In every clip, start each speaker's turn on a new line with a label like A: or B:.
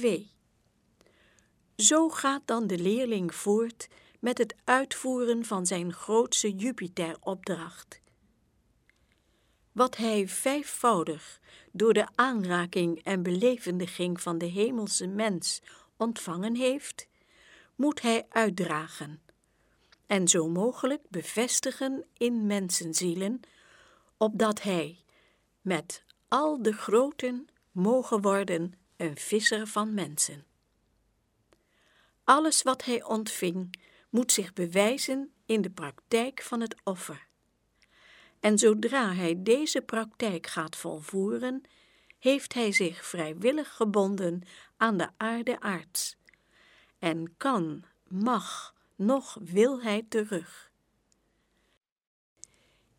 A: 2. Zo gaat dan de leerling voort met het uitvoeren van zijn grootste Jupiteropdracht. Wat hij vijfvoudig door de aanraking en belevendiging van de hemelse mens ontvangen heeft, moet hij uitdragen en zo mogelijk bevestigen in mensenzielen, opdat hij met al de groten mogen worden een visser van mensen. Alles wat hij ontving moet zich bewijzen in de praktijk van het offer. En zodra hij deze praktijk gaat volvoeren, heeft hij zich vrijwillig gebonden aan de aarde aards en kan, mag, nog wil hij terug.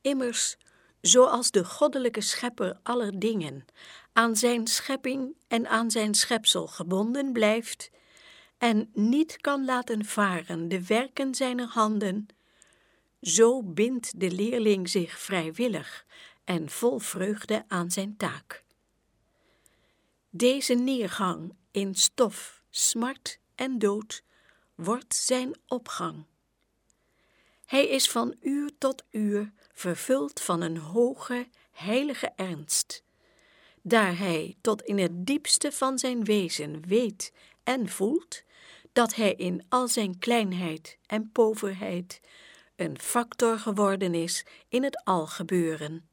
A: Immers, zoals de goddelijke schepper aller dingen aan zijn schepping en aan zijn schepsel gebonden blijft en niet kan laten varen de werken zijner handen, zo bindt de leerling zich vrijwillig en vol vreugde aan zijn taak. Deze neergang in stof, smart en dood wordt zijn opgang. Hij is van uur tot uur vervuld van een hoge, heilige ernst, daar hij tot in het diepste van zijn wezen weet en voelt dat hij in al zijn kleinheid en poverheid een factor geworden is in het algebeuren.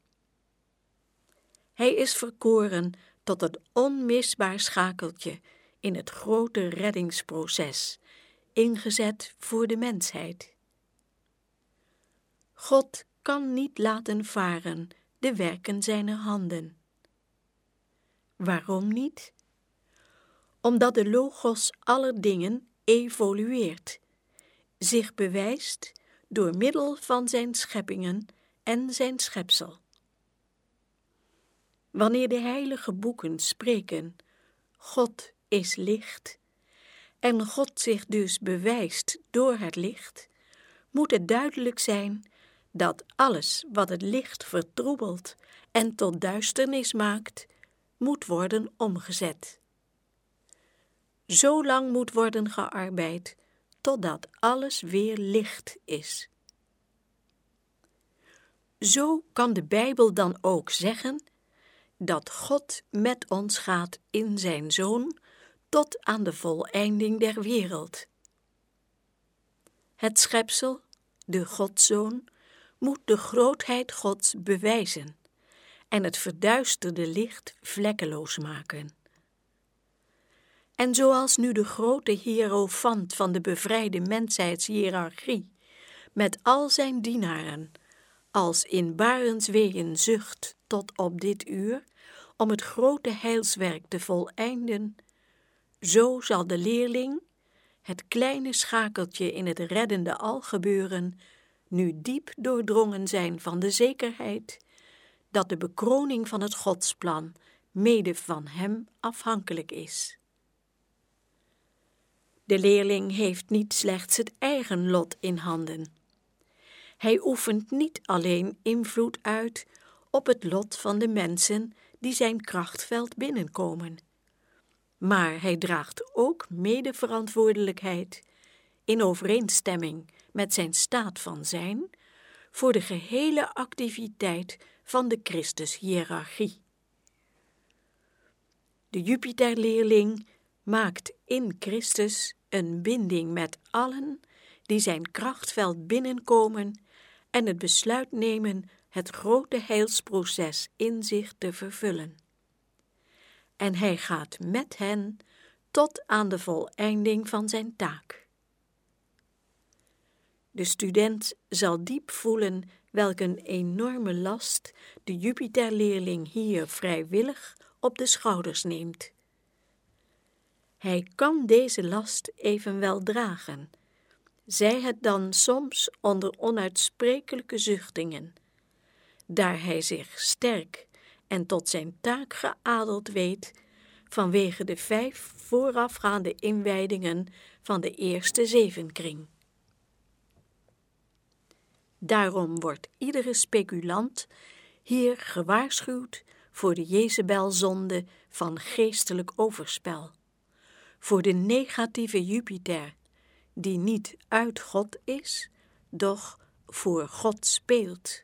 A: Hij is verkoren tot het onmisbaar schakeltje in het grote reddingsproces, ingezet voor de mensheid. God kan niet laten varen de werken zijner handen. Waarom niet? Omdat de logos aller dingen evolueert, zich bewijst door middel van zijn scheppingen en zijn schepsel. Wanneer de heilige boeken spreken, God is licht, en God zich dus bewijst door het licht, moet het duidelijk zijn dat alles wat het licht vertroebelt en tot duisternis maakt, moet worden omgezet. Zo lang moet worden gearbeid totdat alles weer licht is. Zo kan de Bijbel dan ook zeggen dat God met ons gaat in zijn Zoon tot aan de voleinding der wereld. Het schepsel, de Godzoon, moet de grootheid Gods bewijzen en het verduisterde licht vlekkeloos maken. En zoals nu de grote hierofant van de bevrijde mensheidshiërarchie met al zijn dienaren als in barensweeën zucht tot op dit uur om het grote heilswerk te voleinden, zo zal de leerling, het kleine schakeltje in het reddende algebeuren, nu diep doordrongen zijn van de zekerheid dat de bekroning van het Godsplan mede van hem afhankelijk is. De leerling heeft niet slechts het eigen lot in handen. Hij oefent niet alleen invloed uit op het lot van de mensen die zijn krachtveld binnenkomen maar hij draagt ook medeverantwoordelijkheid in overeenstemming met zijn staat van zijn voor de gehele activiteit van de Christus-hierarchie. De Jupiterleerling maakt in Christus een binding met allen die zijn krachtveld binnenkomen en het besluit nemen het grote heilsproces in zich te vervullen en hij gaat met hen tot aan de voleinding van zijn taak. De student zal diep voelen welk een enorme last de Jupiterleerling hier vrijwillig op de schouders neemt. Hij kan deze last evenwel dragen, zij het dan soms onder onuitsprekelijke zuchtingen, daar hij zich sterk en tot zijn taak geadeld weet vanwege de vijf voorafgaande inwijdingen van de eerste zevenkring. Daarom wordt iedere speculant hier gewaarschuwd voor de Jezebelzonde van geestelijk overspel, voor de negatieve Jupiter, die niet uit God is, doch voor God speelt.